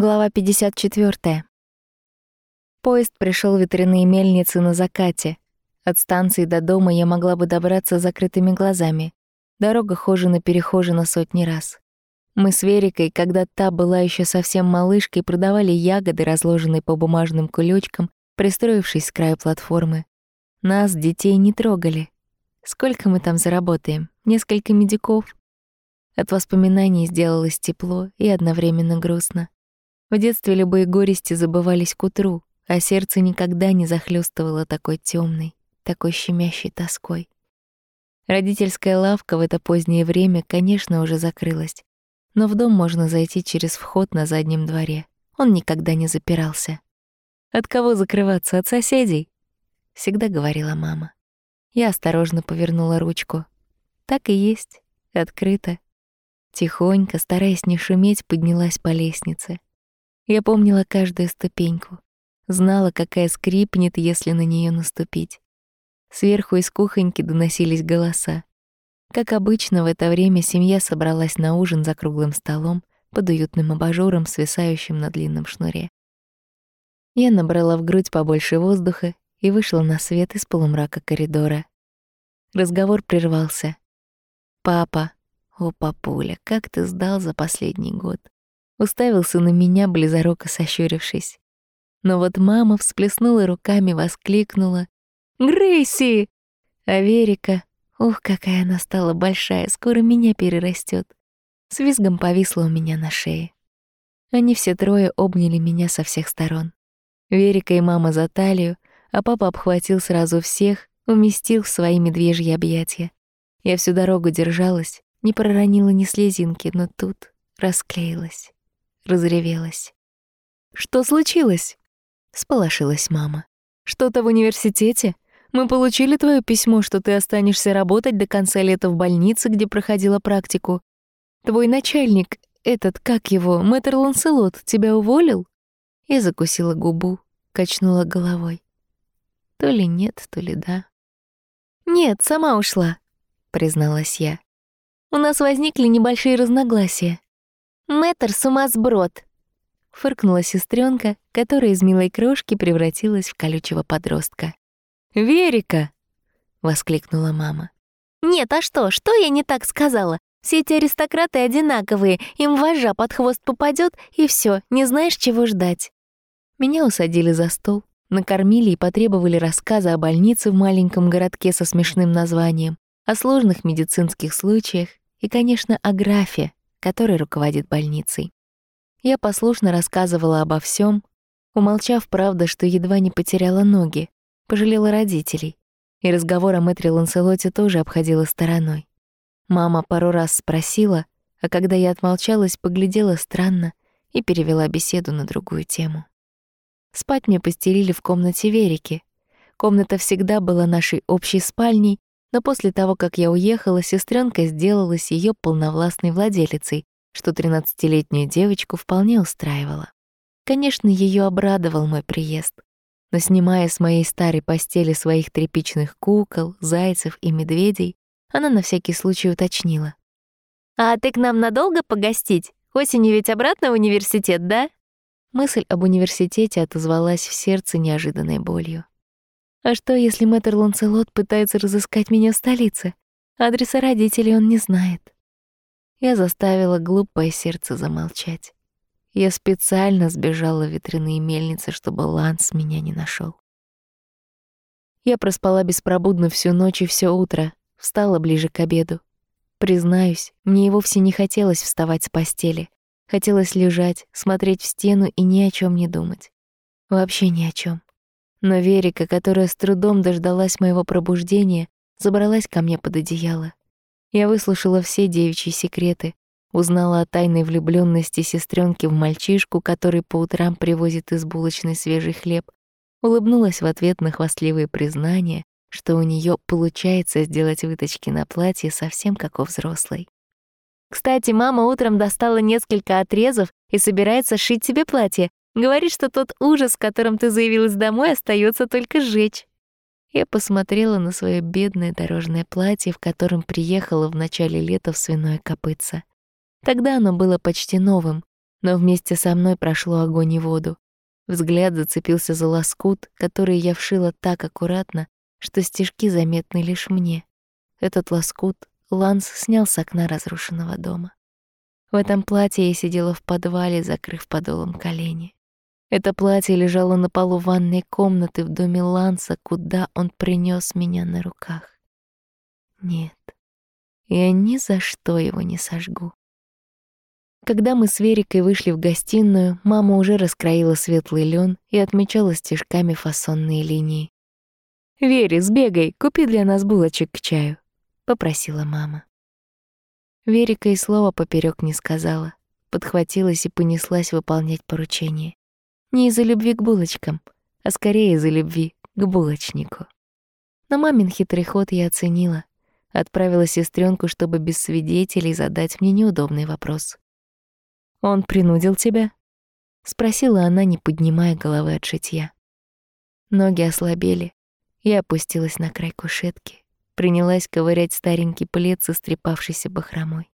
Глава 54. Поезд пришел в ветряные мельницы на закате. От станции до дома я могла бы добраться закрытыми глазами. Дорога хожена-перехожена сотни раз. Мы с Верикой, когда та была еще совсем малышкой, продавали ягоды, разложенные по бумажным кулечкам, пристроившись с краю платформы. Нас, детей, не трогали. Сколько мы там заработаем? Несколько медиков? От воспоминаний сделалось тепло и одновременно грустно. В детстве любые горести забывались к утру, а сердце никогда не захлестывало такой темной, такой щемящей тоской. Родительская лавка в это позднее время, конечно, уже закрылась, но в дом можно зайти через вход на заднем дворе. Он никогда не запирался. От кого закрываться? От соседей? Всегда говорила мама. Я осторожно повернула ручку. Так и есть, открыто. Тихонько, стараясь не шуметь, поднялась по лестнице. Я помнила каждую ступеньку, знала, какая скрипнет, если на нее наступить. Сверху из кухоньки доносились голоса. Как обычно, в это время семья собралась на ужин за круглым столом под уютным абажуром, свисающим на длинном шнуре. Я набрала в грудь побольше воздуха и вышла на свет из полумрака коридора. Разговор прервался. «Папа, о, папуля, как ты сдал за последний год?» Уставился на меня, близоруко сощурившись. Но вот мама всплеснула руками, воскликнула. «Грейси!» А Верика, ух, какая она стала большая, скоро меня перерастет. С визгом повисла у меня на шее. Они все трое обняли меня со всех сторон. Верика и мама за талию, а папа обхватил сразу всех, уместил в свои медвежьи объятия. Я всю дорогу держалась, не проронила ни слезинки, но тут расклеилась разревелась. «Что случилось?» — сполошилась мама. «Что-то в университете? Мы получили твое письмо, что ты останешься работать до конца лета в больнице, где проходила практику. Твой начальник, этот, как его, мэтр Ланселот, тебя уволил?» Я закусила губу, качнула головой. То ли нет, то ли да. «Нет, сама ушла», — призналась я. «У нас возникли небольшие разногласия. Мэтр сумасброд!» Фыркнула сестренка, которая из милой крошки превратилась в колючего подростка. «Верика!» — воскликнула мама. «Нет, а что? Что я не так сказала? Все эти аристократы одинаковые, им вожа под хвост попадет и все, не знаешь, чего ждать». Меня усадили за стол, накормили и потребовали рассказа о больнице в маленьком городке со смешным названием, о сложных медицинских случаях и, конечно, о графе, который руководит больницей. Я послушно рассказывала обо всем, умолчав правда, что едва не потеряла ноги, пожалела родителей, и разговор о мэтре Ланселоте тоже обходила стороной. Мама пару раз спросила, а когда я отмолчалась, поглядела странно и перевела беседу на другую тему. Спать мне постелили в комнате Верики. Комната всегда была нашей общей спальней, но после того, как я уехала, сестренка сделалась ее полновластной владелицей, что тринадцатилетнюю девочку вполне устраивало. Конечно, ее обрадовал мой приезд, но снимая с моей старой постели своих тряпичных кукол, зайцев и медведей, она на всякий случай уточнила. «А ты к нам надолго погостить? Осенью ведь обратно в университет, да?» Мысль об университете отозвалась в сердце неожиданной болью. А что, если мэтр Ланселот пытается разыскать меня в столице? Адреса родителей он не знает. Я заставила глупое сердце замолчать. Я специально сбежала в ветряные мельницы, чтобы Ланс меня не нашел. Я проспала беспробудно всю ночь и все утро, встала ближе к обеду. Признаюсь, мне и вовсе не хотелось вставать с постели. Хотелось лежать, смотреть в стену и ни о чем не думать. Вообще ни о чем. Но Верика, которая с трудом дождалась моего пробуждения, забралась ко мне под одеяло. Я выслушала все девичьи секреты, узнала о тайной влюбленности сестренки в мальчишку, который по утрам привозит из булочной свежий хлеб, улыбнулась в ответ на хвастливые признания, что у нее получается сделать выточки на платье совсем как у взрослой. Кстати, мама утром достала несколько отрезов и собирается шить себе платье, Говорит, что тот ужас, которым ты заявилась домой, остается только сжечь. Я посмотрела на свое бедное дорожное платье, в котором приехала в начале лета в свиное копытце. Тогда оно было почти новым, но вместе со мной прошло огонь и воду. Взгляд зацепился за лоскут, который я вшила так аккуратно, что стежки заметны лишь мне. Этот лоскут Ланс снял с окна разрушенного дома. В этом платье я сидела в подвале, закрыв подолом колени. Это платье лежало на полу ванной комнаты в доме Ланса, куда он принес меня на руках. Нет, я ни за что его не сожгу. Когда мы с Верикой вышли в гостиную, мама уже раскроила светлый лен и отмечала стежками фасонные линии. «Вере, сбегай, купи для нас булочек к чаю», — попросила мама. Верика и слова поперек не сказала, подхватилась и понеслась выполнять поручение. Не из-за любви к булочкам, а скорее из-за любви к булочнику. Но мамин хитрый ход я оценила. Отправила сестренку, чтобы без свидетелей задать мне неудобный вопрос. «Он принудил тебя?» — спросила она, не поднимая головы от шитья. Ноги ослабели. Я опустилась на край кушетки, принялась ковырять старенький плед со стрепавшейся бахромой.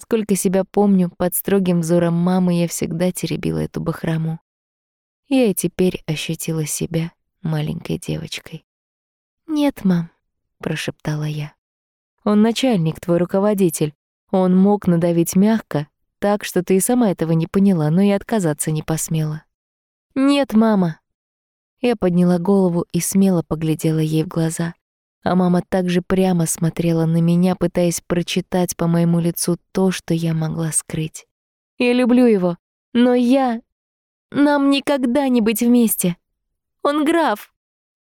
Сколько себя помню, под строгим взором мамы я всегда теребила эту бахрому. Я теперь ощутила себя маленькой девочкой. «Нет, мам», — прошептала я. «Он начальник, твой руководитель. Он мог надавить мягко, так, что ты и сама этого не поняла, но и отказаться не посмела. «Нет, мама!» Я подняла голову и смело поглядела ей в глаза. А мама также прямо смотрела на меня, пытаясь прочитать по моему лицу то, что я могла скрыть. «Я люблю его, но я... Нам никогда не быть вместе. Он граф!»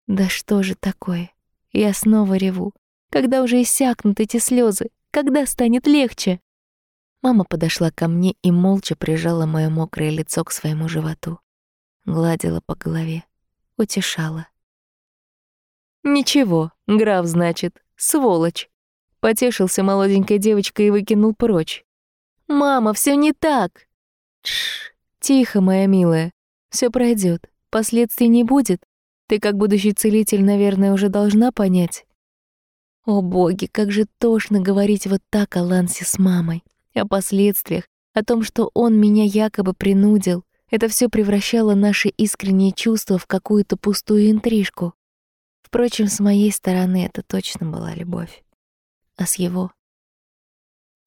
Да что же такое? Я снова реву. Когда уже иссякнут эти слезы? Когда станет легче? Мама подошла ко мне и молча прижала моё мокрое лицо к своему животу. Гладила по голове, утешала. «Ничего, граф, значит, сволочь!» Потешился молоденькая девочка и выкинул прочь. «Мама, всё не так!» «Тш, тихо, моя милая, всё пройдёт, последствий не будет. Ты, как будущий целитель, наверное, уже должна понять». О боги, как же тошно говорить вот так о Лансе с мамой о последствиях, о том, что он меня якобы принудил. Это все превращало наши искренние чувства в какую-то пустую интрижку. Впрочем, с моей стороны это точно была любовь. А с его?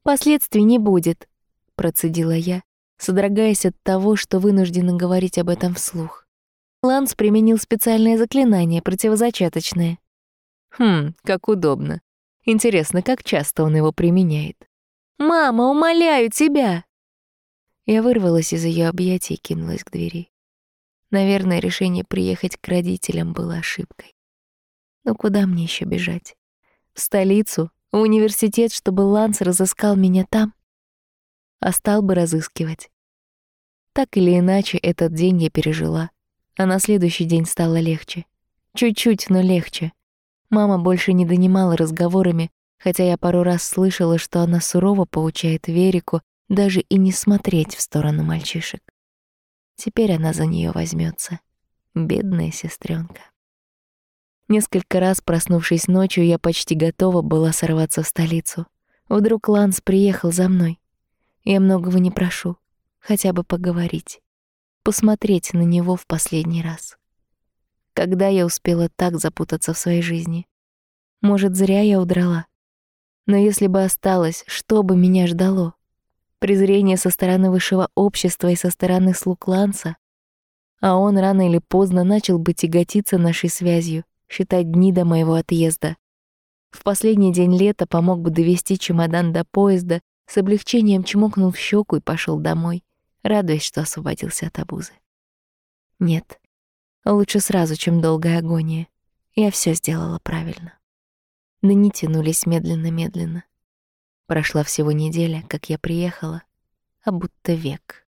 «Последствий не будет», — процедила я, содрогаясь от того, что вынуждена говорить об этом вслух. Ланс применил специальное заклинание, противозачаточное. Хм, как удобно. Интересно, как часто он его применяет. «Мама, умоляю тебя!» Я вырвалась из ее объятий и кинулась к двери. Наверное, решение приехать к родителям было ошибкой. Но куда мне еще бежать? В столицу, в университет, чтобы Ланс разыскал меня там? А стал бы разыскивать. Так или иначе, этот день я пережила, а на следующий день стало легче. Чуть-чуть, но легче. Мама больше не донимала разговорами, хотя я пару раз слышала, что она сурово поучает Верику даже и не смотреть в сторону мальчишек. Теперь она за нее возьмется, бедная сестренка. Несколько раз, проснувшись ночью, я почти готова была сорваться в столицу. Вдруг Ланс приехал за мной. Я многого не прошу, хотя бы поговорить, посмотреть на него в последний раз. Когда я успела так запутаться в своей жизни? Может, зря я удрала? Но если бы осталось, что бы меня ждало? Презрение со стороны высшего общества и со стороны слуг Ланса? А он рано или поздно начал бы тяготиться нашей связью, считать дни до моего отъезда. В последний день лета помог бы довести чемодан до поезда, с облегчением чмокнул в щеку и пошел домой, радуясь, что освободился от обузы. Нет, лучше сразу, чем долгая агония. Я все сделала правильно. Дни тянулись медленно-медленно. Прошла всего неделя, как я приехала, а будто век.